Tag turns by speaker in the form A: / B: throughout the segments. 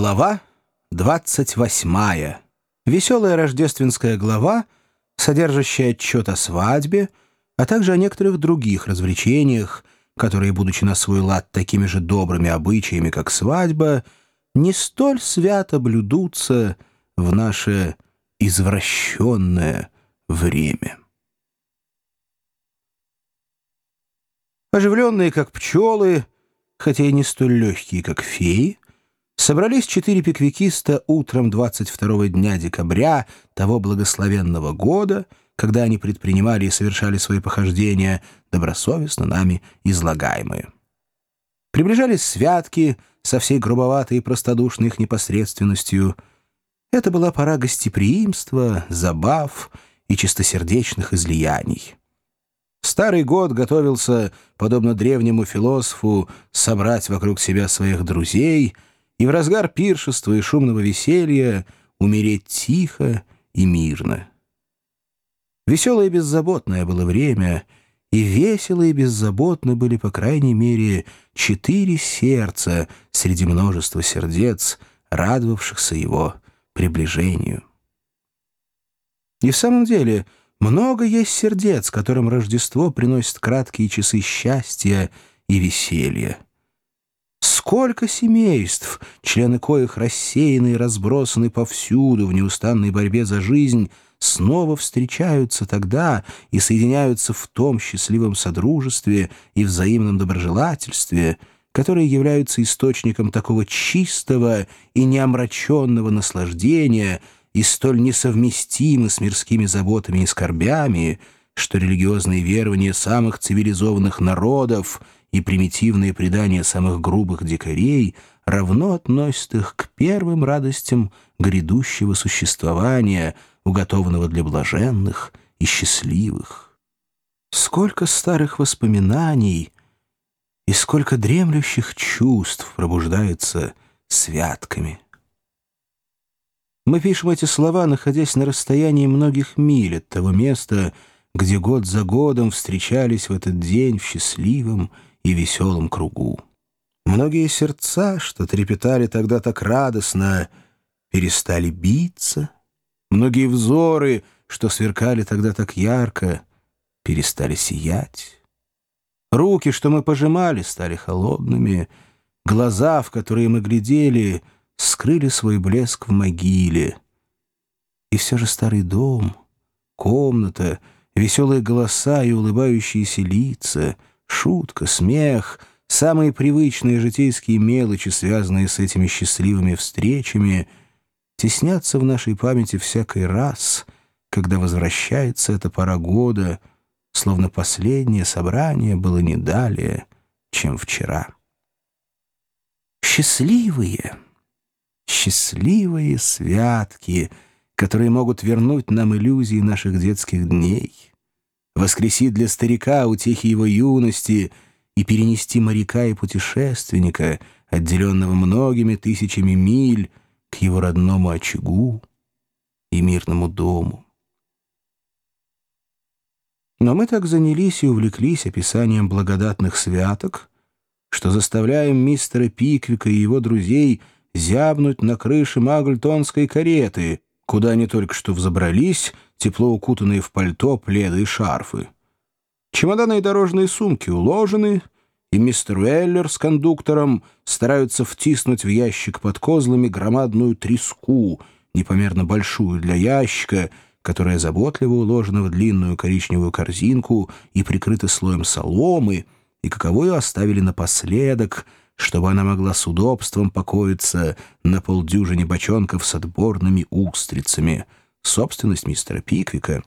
A: Глава 28. Веселая рождественская глава, содержащая отчет о свадьбе, а также о некоторых других развлечениях, которые, будучи на свой лад такими же добрыми обычаями, как свадьба, не столь свято блюдутся в наше извращенное время. Оживленные, как пчелы, хотя и не столь легкие, как феи, собрались четыре пиквикиста утром 22 дня декабря того благословенного года, когда они предпринимали и совершали свои похождения, добросовестно нами излагаемые. Приближались святки со всей грубоватой и простодушной их непосредственностью. Это была пора гостеприимства, забав и чистосердечных излияний. Старый год готовился, подобно древнему философу, собрать вокруг себя своих друзей — и в разгар пиршества и шумного веселья умереть тихо и мирно. Веселое и беззаботное было время, и весело и беззаботно были, по крайней мере, четыре сердца среди множества сердец, радовавшихся его приближению. И в самом деле много есть сердец, которым Рождество приносит краткие часы счастья и веселья. Сколько семейств, члены коих рассеяны и разбросаны повсюду в неустанной борьбе за жизнь, снова встречаются тогда и соединяются в том счастливом содружестве и взаимном доброжелательстве, которые являются источником такого чистого и неомраченного наслаждения и столь несовместимы с мирскими заботами и скорбями, что религиозные верования самых цивилизованных народов — и примитивные предания самых грубых дикарей равно относят их к первым радостям грядущего существования, уготованного для блаженных и счастливых. Сколько старых воспоминаний и сколько дремлющих чувств пробуждается святками. Мы пишем эти слова, находясь на расстоянии многих миль от того места, где год за годом встречались в этот день в счастливом и веселом кругу. Многие сердца, что трепетали тогда так радостно, перестали биться. Многие взоры, что сверкали тогда так ярко, перестали сиять. Руки, что мы пожимали, стали холодными. Глаза, в которые мы глядели, скрыли свой блеск в могиле. И все же старый дом, комната, веселые голоса и улыбающиеся лица — Шутка, смех, самые привычные житейские мелочи, связанные с этими счастливыми встречами, теснятся в нашей памяти всякий раз, когда возвращается эта пора года, словно последнее собрание было не далее, чем вчера. Счастливые, счастливые святки, которые могут вернуть нам иллюзии наших детских дней — воскресить для старика утехи его юности и перенести моряка и путешественника, отделенного многими тысячами миль, к его родному очагу и мирному дому. Но мы так занялись и увлеклись описанием благодатных святок, что заставляем мистера Пиквика и его друзей зябнуть на крыше Магльтонской кареты, куда они только что взобрались, тепло укутанные в пальто, пледы и шарфы. Чемоданы и дорожные сумки уложены, и мистер Уэллер с кондуктором стараются втиснуть в ящик под козлами громадную треску, непомерно большую для ящика, которая заботливо уложена в длинную коричневую корзинку и прикрыта слоем соломы, и каковую оставили напоследок, чтобы она могла с удобством покоиться на полдюжине бочонков с отборными устрицами — собственность мистера Пиквика,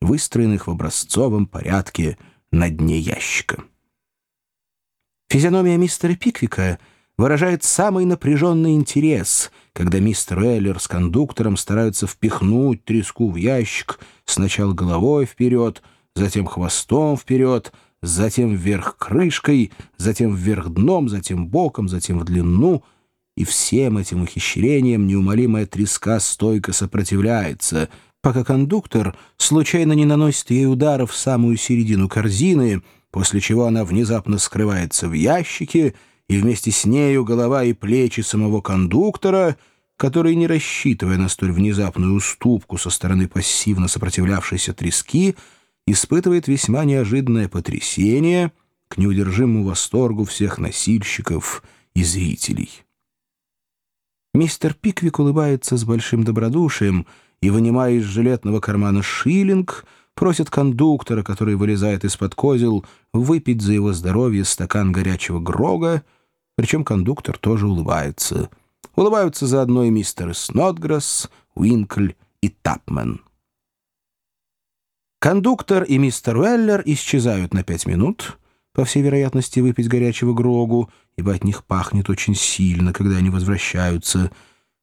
A: выстроенных в образцовом порядке на дне ящика. Физиономия мистера Пиквика выражает самый напряженный интерес, когда мистер Эллер с кондуктором стараются впихнуть треску в ящик сначала головой вперед, затем хвостом вперед, затем вверх крышкой, затем вверх дном, затем боком, затем в длину — и всем этим ухищрениям неумолимая треска стойко сопротивляется, пока кондуктор случайно не наносит ей удара в самую середину корзины, после чего она внезапно скрывается в ящике, и вместе с нею голова и плечи самого кондуктора, который, не рассчитывая на столь внезапную уступку со стороны пассивно сопротивлявшейся трески, испытывает весьма неожиданное потрясение к неудержимому восторгу всех носильщиков и зрителей. Мистер Пиквик улыбается с большим добродушием и, вынимая из жилетного кармана шиллинг, просит кондуктора, который вылезает из-под козел, выпить за его здоровье стакан горячего грога, причем кондуктор тоже улыбается. Улыбаются заодно и мистеры Снотгресс, Уинкль и Тапмен. Кондуктор и мистер Уэллер исчезают на пять минут, по всей вероятности выпить горячего грогу, ибо от них пахнет очень сильно, когда они возвращаются.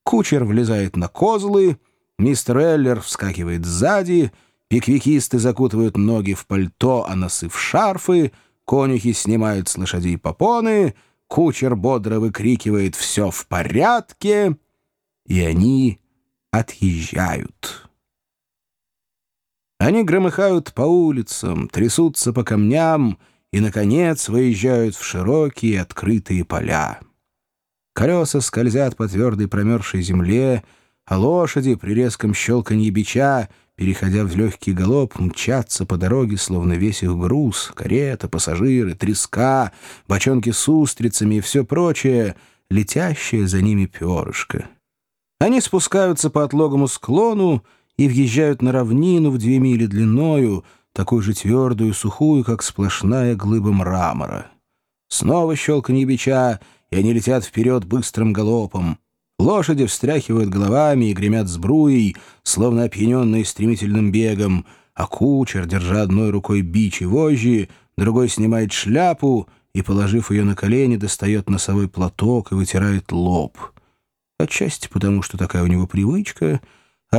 A: Кучер влезает на козлы, мистер Уэллер вскакивает сзади, пиквикисты закутывают ноги в пальто, а носы в шарфы, конюхи снимают с лошадей попоны — Кучер бодро выкрикивает «Все в порядке!» И они отъезжают. Они громыхают по улицам, трясутся по камням и, наконец, выезжают в широкие открытые поля. Колеса скользят по твердой промерзшей земле, а лошади при резком щелканье бича — переходя в легкий галоп, мчатся по дороге, словно весь их груз, карета, пассажиры, треска, бочонки с устрицами и все прочее, летящее за ними перышко. Они спускаются по отлогому склону и въезжают на равнину в две мили длиною, такую же твердую и сухую, как сплошная глыба мрамора. Снова щелканье бича, и они летят вперед быстрым галопом. Лошади встряхивают головами и гремят сбруей, словно опьяненные стремительным бегом, а кучер, держа одной рукой бич и вожжи, другой снимает шляпу и, положив ее на колени, достает носовой платок и вытирает лоб. Отчасти потому, что такая у него привычка,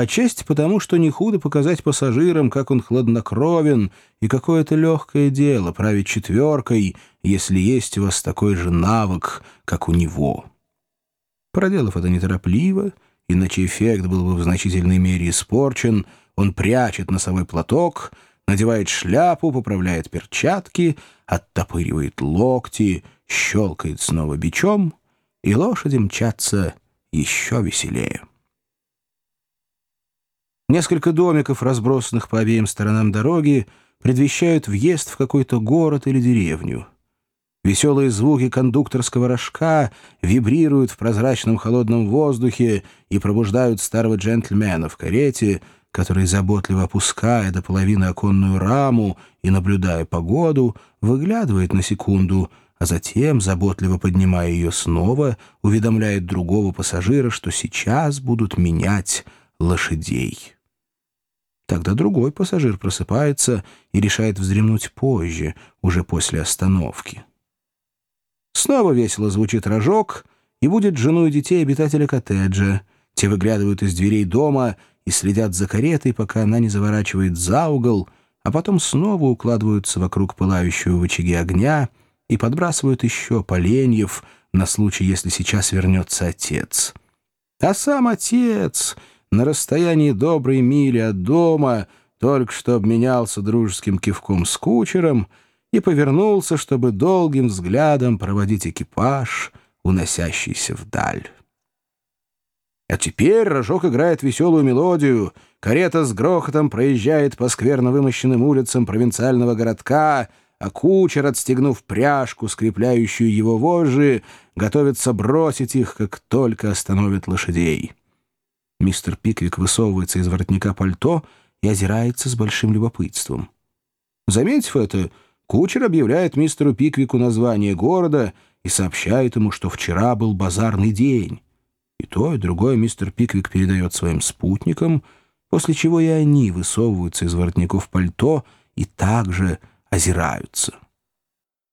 A: отчасти потому, что не худо показать пассажирам, как он хладнокровен и какое это легкое дело править четверкой, если есть у вас такой же навык, как у него». Проделав это неторопливо, иначе эффект был бы в значительной мере испорчен, он прячет носовой платок, надевает шляпу, поправляет перчатки, оттопыривает локти, щелкает снова бичом, и лошади мчатся еще веселее. Несколько домиков, разбросанных по обеим сторонам дороги, предвещают въезд в какой-то город или деревню. Веселые звуки кондукторского рожка вибрируют в прозрачном холодном воздухе и пробуждают старого джентльмена в карете, который, заботливо опуская до половины оконную раму и наблюдая погоду, выглядывает на секунду, а затем, заботливо поднимая ее снова, уведомляет другого пассажира, что сейчас будут менять лошадей. Тогда другой пассажир просыпается и решает вздремнуть позже, уже после остановки. Снова весело звучит рожок, и будет жену и детей обитателя коттеджа. Те выглядывают из дверей дома и следят за каретой, пока она не заворачивает за угол, а потом снова укладываются вокруг пылающего в очаге огня и подбрасывают еще поленьев на случай, если сейчас вернется отец. А сам отец на расстоянии доброй мили от дома только что обменялся дружеским кивком с кучером — и повернулся, чтобы долгим взглядом проводить экипаж, уносящийся вдаль. А теперь рожок играет веселую мелодию, карета с грохотом проезжает по скверно вымощенным улицам провинциального городка, а кучер, отстегнув пряжку, скрепляющую его вожжи, готовится бросить их, как только остановит лошадей. Мистер Пиквик высовывается из воротника пальто и озирается с большим любопытством. Заметив это, Кучер объявляет мистеру Пиквику название города и сообщает ему, что вчера был базарный день. И то, и другое мистер Пиквик передает своим спутникам, после чего и они высовываются из воротников пальто и также озираются.